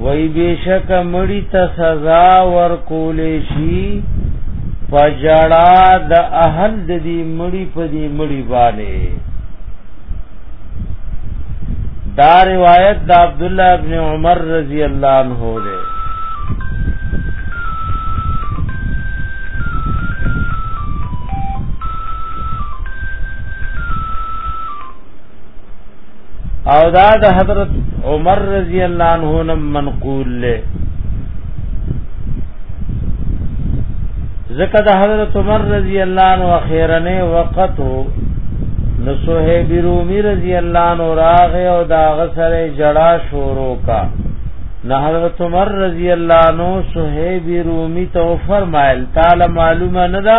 وای بشک مړی ته سزا ورکول شي پجړا د اهل د دې مړی په دې مړی باندې دا روایت د عبد الله ابن عمر رضی الله عنه ده او دا د حضرت عمر رضی الله عنه نم منقول له زکه د حضرت عمر رضی الله عنه اخیرنه وخت نو صہیب رومی رضی الله عنه راغه او دا غسره جڑا شورو کا نو حضرت عمر رضی الله عنه صہیب رومی تو فرمایل تعالی معلومه نه ده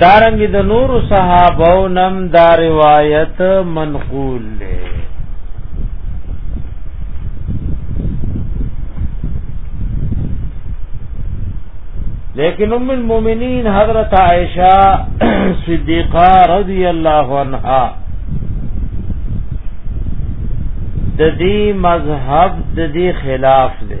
دارنګ د نور صحابو نم دا روایت منقول له لیکن ام المؤمنین حضرت عائشہ صدیقہ رضی اللہ عنہا د دې مذهب د دې خلاف دی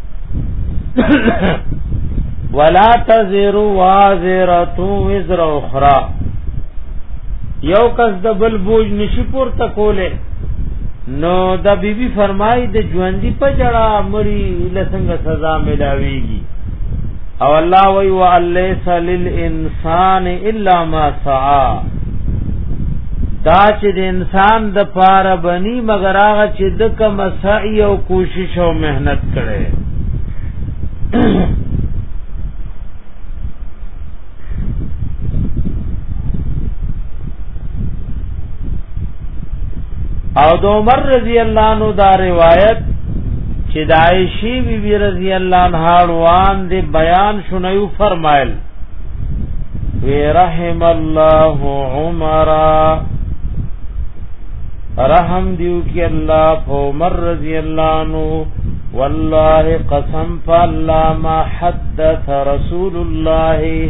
ولا تزر وازره وزر اخرى یو کس د بل بوج نشي پورته کوله نو د بیبي بی فرمای د ژوندۍ په جړه مری لسنګ سزا ملاويږي او الله وی ولیس للانسان الا ما سعى دا چې د انسان د پاره بنی مگر هغه چې د کوم سعی او کوشش او مهنت کړي او د عمر رضی الله عنه دا روایت چې د عائشې بی بی رضی الله عنها روان دي بیان شنو فرمایل وی رحم الله عمر رحم دیو کی الله په عمر رضی الله عنه والله قسم فالله ما حدث رسول الله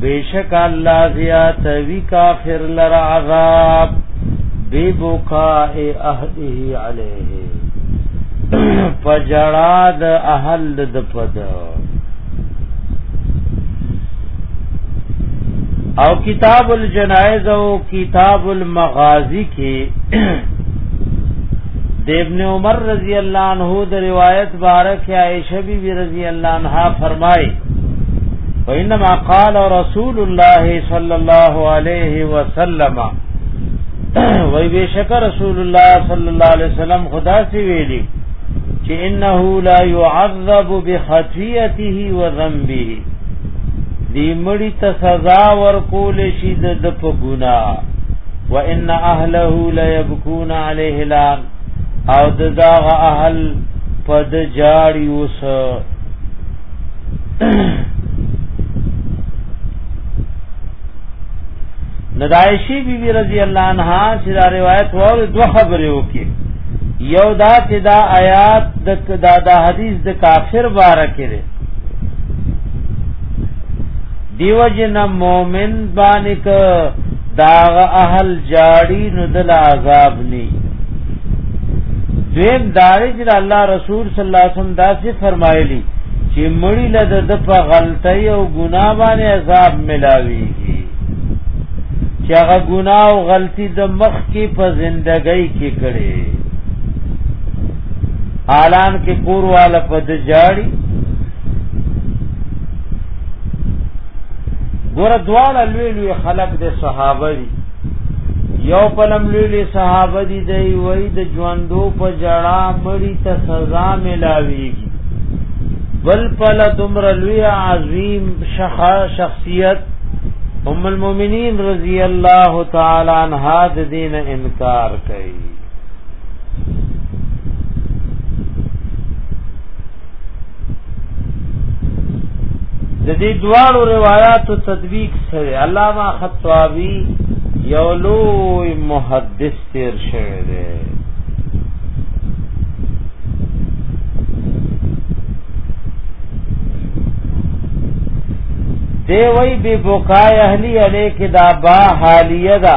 بیشک الله زیات وی کافر لر عذاب ببکاء اهله علیه پجړا د اهل د پد او کتاب الجنائز او کتاب المغازی کې د ابن عمر رضی الله عنه د روایت بارک عائشہ بی بی رضی الله عنها فرمای وانما قال رسول الله صلی الله علیه وسلم وای بشک رسول الله صلی الله علیه وسلم خدا سی ویلی چې انه لا يعذب بخطيئته وذنبه دی مړی ته سزا ورکول شي د په ګنا وان اهله لا يبكون عليه الان او دغه اهل پد جاړي اوس ندایشی بی بی رضی الله عنها چې دا روایت وور دوه خبرې وکي یو دا چې دا آیات د دا, دا حدیث د کافر بارکه دیو جن مومن باندې ک داغ اهل جاړي نو دل عذاب ني دیم داري چې الله رسول صلی الله علیه وسلم داسې فرمایلی چې مړی له د په غلطۍ او ګناه باندې عذاب ملاويږي چې هغه ګناه او غلطي د مخ کې په زندګۍ کې کړي حالان کې کور والا په د جاړي ګور دواړه لوی لوی خلق د صحابه دي یو پلم لوی لوی صحابه دي دی وای د ژوندو په جړا مړی ته سزا ملاويږي بل پل دمر لوی عظیم شخا شخصیت ام المؤمنین رضی الله تعالی عنها د دین انکار کوي د دې دوالو روایتو تدویق سره علامه خطابی یو لوی محدث تیر شوی دی دی وی بی بکای اهلی علی کې دا با حالیه ده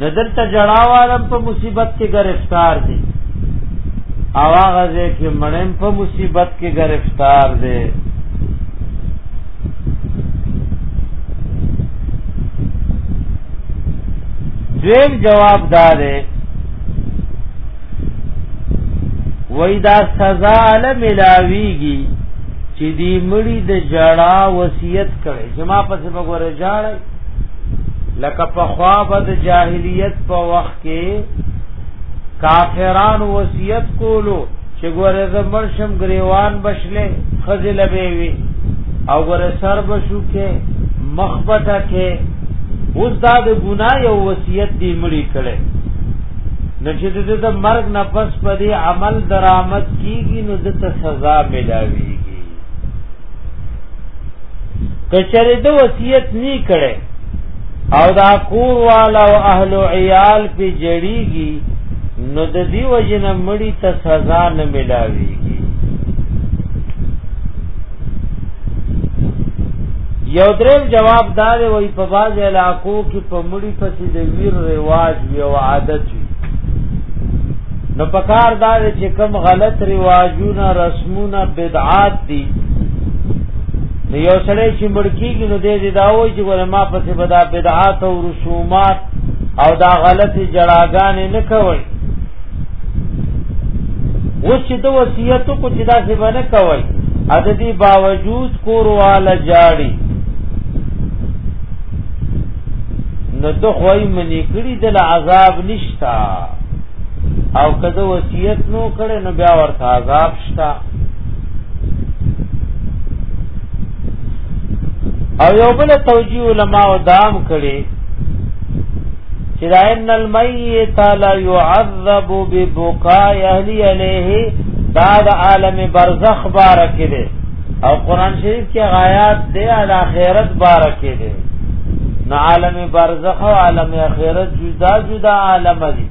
نو دلته جړاوالم په مصیبت کې گرفتار دي او هغه ځکه مړم په مصیبت کې گرفتار دي دویم جواب دارې وای دا سزا له ملاویږي چې دی مړی د جړا وصیت کړي چې ما پسې وګوره جړای لکه په خوا بد جاهلیت په وخت کې کافران وصیت کولو چې ګوره ز مرشم غریوان بشلې خزل به وی او ګوره سر بشو کې مخبته کې اوس دا د ګناه یو وصیت دی مړی کړي نو چې د د مرګ نه پس په دې عمل درآمد کیږي نو د ته سزا ملاويږي کچره د وصیت نی کړي او دا کور والا او اهل عیال په جړیږي نو د دې وجه نه مړی ته سزا نه ملاويږي یو دریم جواب دار وی په باز علاقو کې په مړی پسې د ویر رواج یو عادت وی نو پکار دار چې کم غلط رواجونه رسمونه بدعات دي نو یو سره چې مړکیږي نو دې دا وایي چې ګوره ما پسې بدا بدعات او رسومات او دا غلط جړاګانې نه کوي و چې د وصیت کو چې دا څه باندې کوي ا د دې باوجود کور والا جاړي نو ته خوای منی کړی د عذاب نشتا او کده وصیت نو کړي نو بیا ورته عذاب شتا او یو بل توجیه علما او دام کړي چې دا ان المیت لا يعذب ببقاء اهل عليه دا د عالم برزخ بارک دی او قران شریف کې غایات دی د اخرت بارک دی نو عالم برزخ او عالم اخرت جدا جدا عالم دي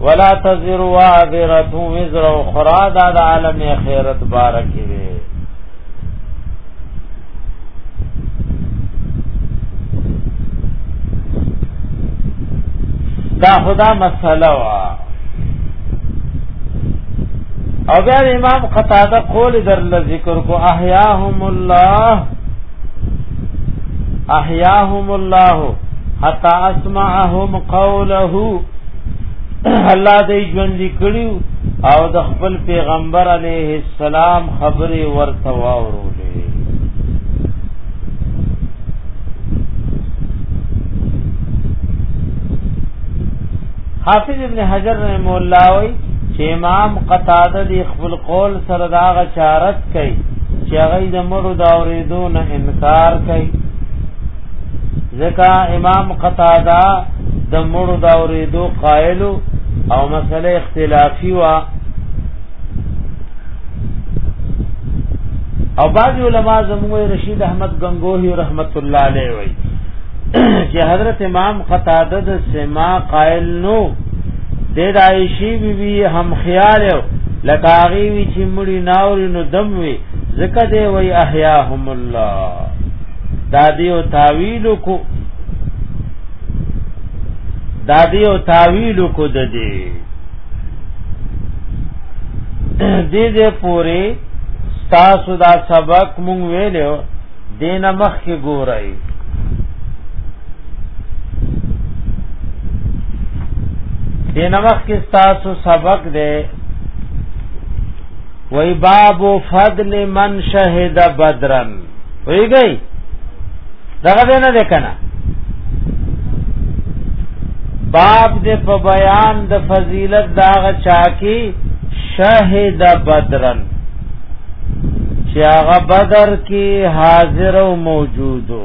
ولا تزر وازره وزر اخرى دا د عالم اخرت بارک دی دا خدا مسله وا او بیا امام قتاده قول در ذکر کو احیاهم الله احیاهم الله حتا اسمعهم قوله الله دې ژوند کړي او د خپل پیغمبر علیه السلام خبره ورته واورولې حافظ ابن حجر رحم الله وی چې امام قتاده دی خپل قول سره دا غشارت کوي چې هغه د مړو دا اورېدو نه انکار کوي ځکه امام قتاده د مړو دا اوریدو قائل او مسله اختلافي وا او بعض علما زموږ رشید احمد گنگوہی رحمت الله علیه وی چې حضرت امام قتاده د سما قائل نو د عائشی بی بی هم خیال لکاغي وی چې مړی ناور نو دم وی زکه دی وی احیاهم الله دا دی او تعویل کو دا دی او تعویل کو د دې دې دې پوری تاسو دا سبق مونږ ویلو دین مخ کې ګورای دین مخ کې تاسو سبق دې وی باب فضل من شهد بدرن وی گئی دغه دې نه کنه باب دې په بیان د فضیلت داغه چا کی شهد بدرن چې هغه بدر کې حاضر او موجودو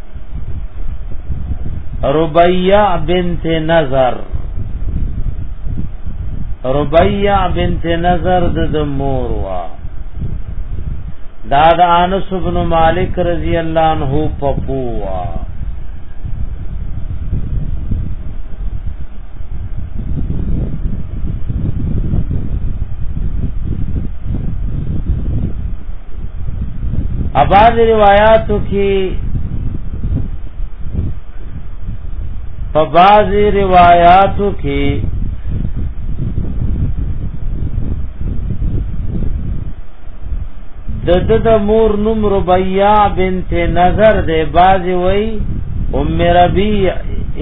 ربيع بنت نظر ربيع بنت نظر د مور وا دا د انس بن مالک رضی الله عنه پپو وا اباز روایاتو کې په باز روایاتو کې د د د مور نوم ربيع بنت نظر ده باز وای ام ربيع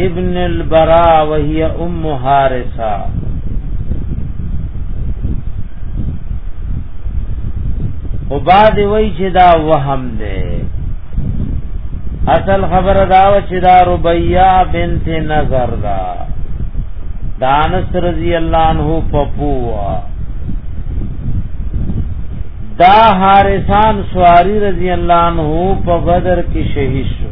ابن البراء وهي ام حارثه او بعد وای چې دا وهم دی اصل خبره دا و چې دا ربیعه بنت نظر دا دانس رضی الله عنه پپوا دا حارسان سواری رضی الله عنه په بدر کې شهید شو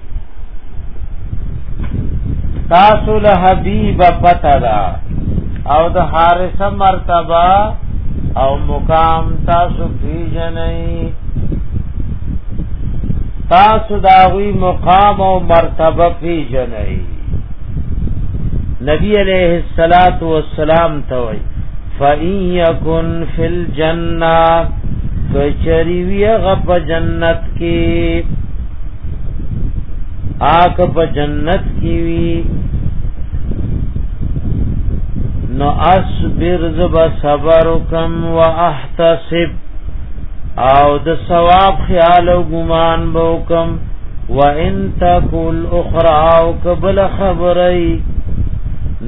تاسو له حبیب پتا دا او د حارث مرتبه او مقام تاسو پیژنئ تاسو دا وی مقام او مرتبه پیژنئ نبی علیہ الصلات والسلام ته وی فَإِن يَكُن فِي الْجَنَّةِ کچری وی غپ جنت کې آک په جنت کی وی نو اصبر زب صبر کم و احتسب او د ثواب خیال او ګمان بو کم و ان تکل اخرى او قبل خبرئی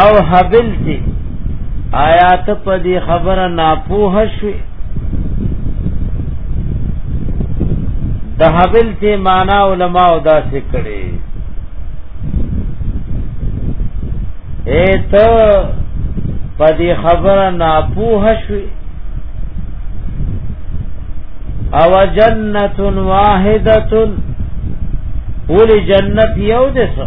او حبل تی آیات په دې خبره ناپوه شوي د حبل تی معنا علما او دا سکړي ایت په دې خبره ناپوه شوي او جنت واحده ول جنت یو دسو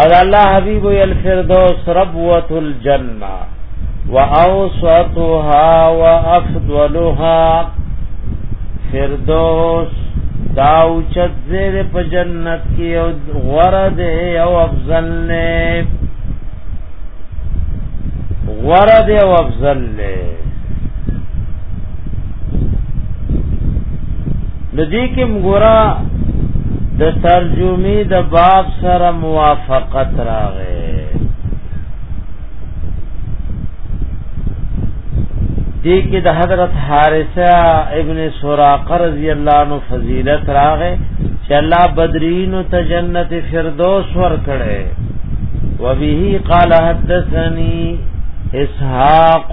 او الله حبیب الفردوس ربوت الجنه واوسطها وافضلها فردوس دا اوچت زیر په جنت کې او غره دی او افضل نه غره دی او افضل نه د دې کې مګورا د ترجمه د باب سره موافقت راغې دې کې د حضرت حارثه ابن سراقه رضی الله عنه فضیلت راغې چې الله بدرین ته جنت فردوس ور کړې وبه قال حدثني اسحاق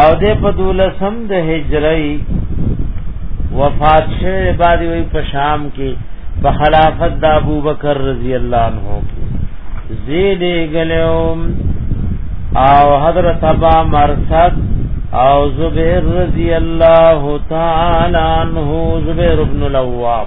او د په دولسم د هجری وفات شوه بعد وی په شام کې په خلافت د ابو بکر رضی الله عنه کې زید ګلوم او حضرت ابا مرثد او زبیر رضی الله تعالی عنہ زبیر ابن العواب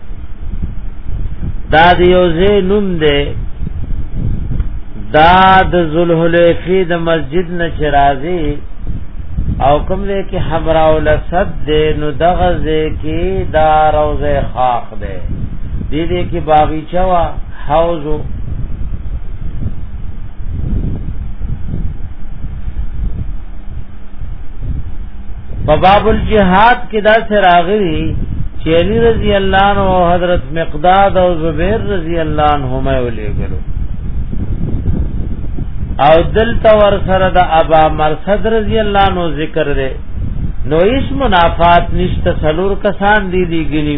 دا د یو ځای نوم دی دا د ذوالحلیفه د مسجد نه چرازی او کوم ځای کې حمرا الاسد دی نو دغه ځای کې دا روزه خاخ دی دې دې کې باغیچه وا حوض په باب الجهاد کې دا سراغلی چې علی رضی الله عنه او حضرت مقداد او زبیر رضی الله عنهما ولېګلو او دلته ور سره د ابا مرصد رضی الله عنه ذکر دی نو هیڅ منافات نشته سلور کسان دی دی ګلی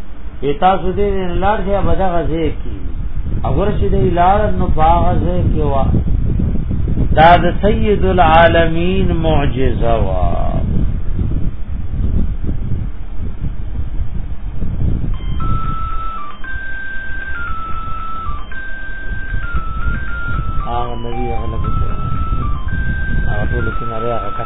ایتا سودی لار شه بدا غزه کی اگر چې دی لار نو باغزه کی وا دا د سید العالمین معجزه وا هغه نبی هغه لګو هغه ټول کې نه راغی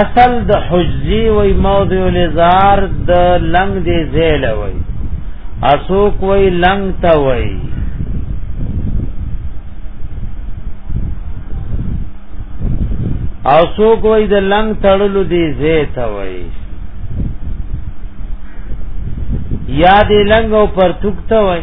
اصل د حجزی وای موضع لزار د لنګ دی زیل وای اسوک وای لنګ تا وای او سوک وای د لنګ تړلو دی زی تا وای یا دی لنګ او پرتوک تا وای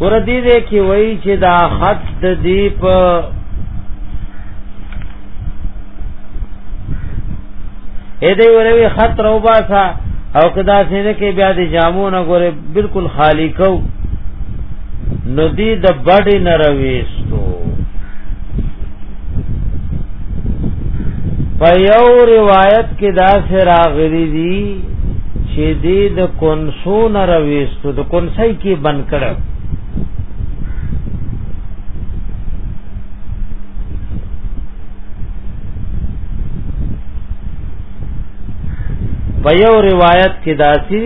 ور دې دې کې وای چې دا خط د دې په اې دې وروي خط روبا سا او کدا سینه کې بیا د جامو نه ګوره بالکل خالی کو ندی د بډې نرويستو په یو روایت کې دا سره غری دي چې دې د کنسو نه رويستو د کنسای کې بند کړو په یو روایت کې داسي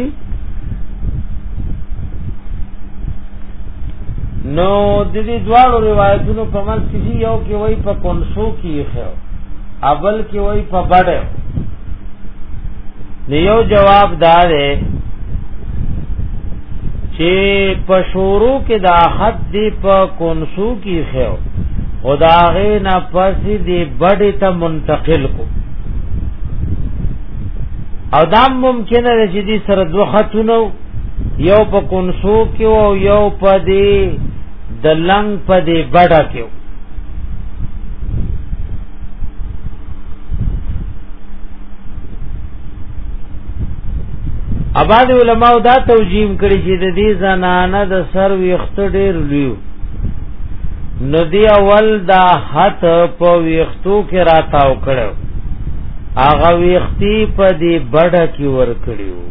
نو د دې دواړو روایتونو په منځ کې یو کې وای په کنسو کې خو اول کې وای په بډه نو یو جواب دا دی چې په شورو کې دا حد دی په کنسو کې خو خداغه نه پس دی بډه ته منتقل کو او دا ممکنه چې دې سره دوه خاتونو یو په کنسو کې او یو په دې د لنګ په دې بډا کې اباد علماء دا توجیم کړی چې د دې زنانه د سر ویخت ډیر لیو نو دی اول دا حت په ویختو کې راتاو کړو هغه ویختی په دې بډه کې ور کړیو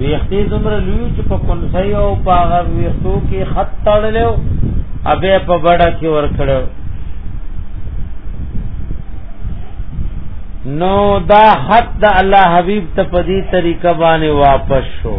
ویختې دومره لوی چې په کنسای او په هغه ویختو کې خط تړلو ابه په بڑا کې ور کړو نو دا حد د الله حبیب ته په دې طریقه باندې واپس شو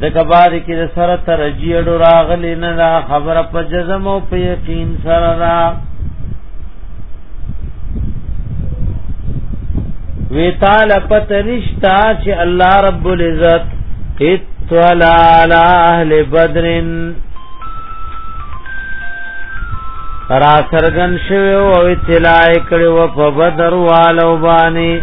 د کبار کې د سره ترجیح ډو راغلی نه دا خبره په جزم او په یقین سره را وی تعالی پتنشتا چې الله رب العزت اتلا علی اهل بدر را سرګن شوی او اطلاع کړي و په بدر والو باندې